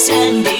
this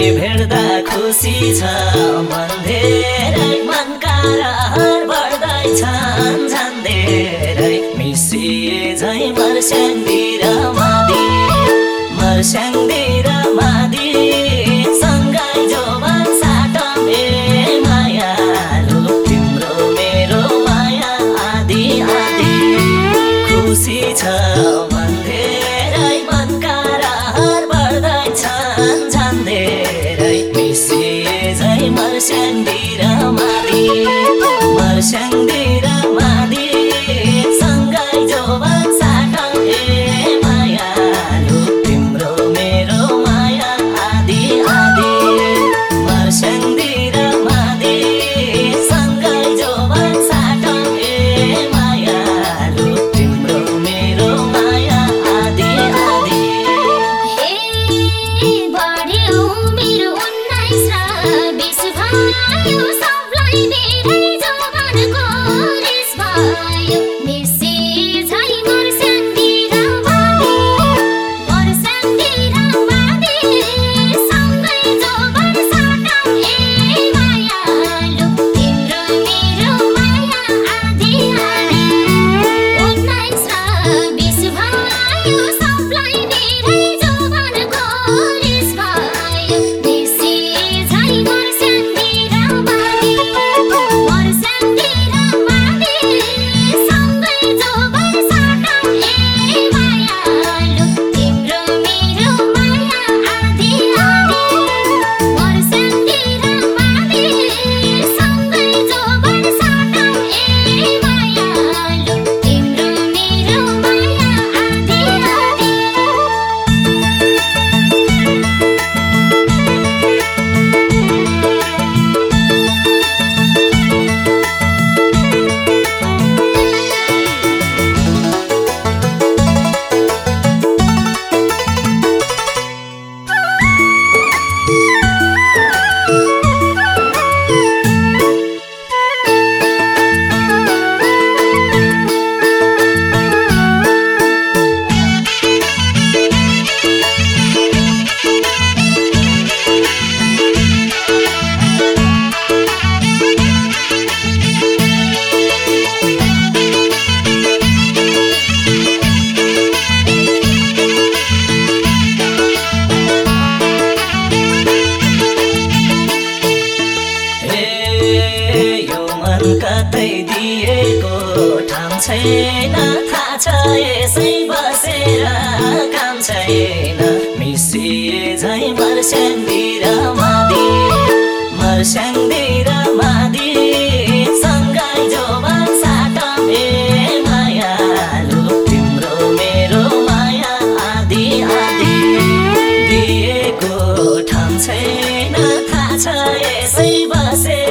तिमीलाई भेट्दा खुसी छ। मन धेरै मनका रहर बढ्दैछन् झन् धेरै। मिसिए झै मर्स्याङतिर मादी मर्स्याङदी you so blinding. छैन थाहा छ यसै बसेर काम छैन। मिसिए झै मर्स्याङ्गिर मादी मर्स्याङ्गिर मादी सँगै जो ए माया तिम्रो मेरो माया आदि आदि। दिएको ठाउँ छैन थाहा छ यसै बसेर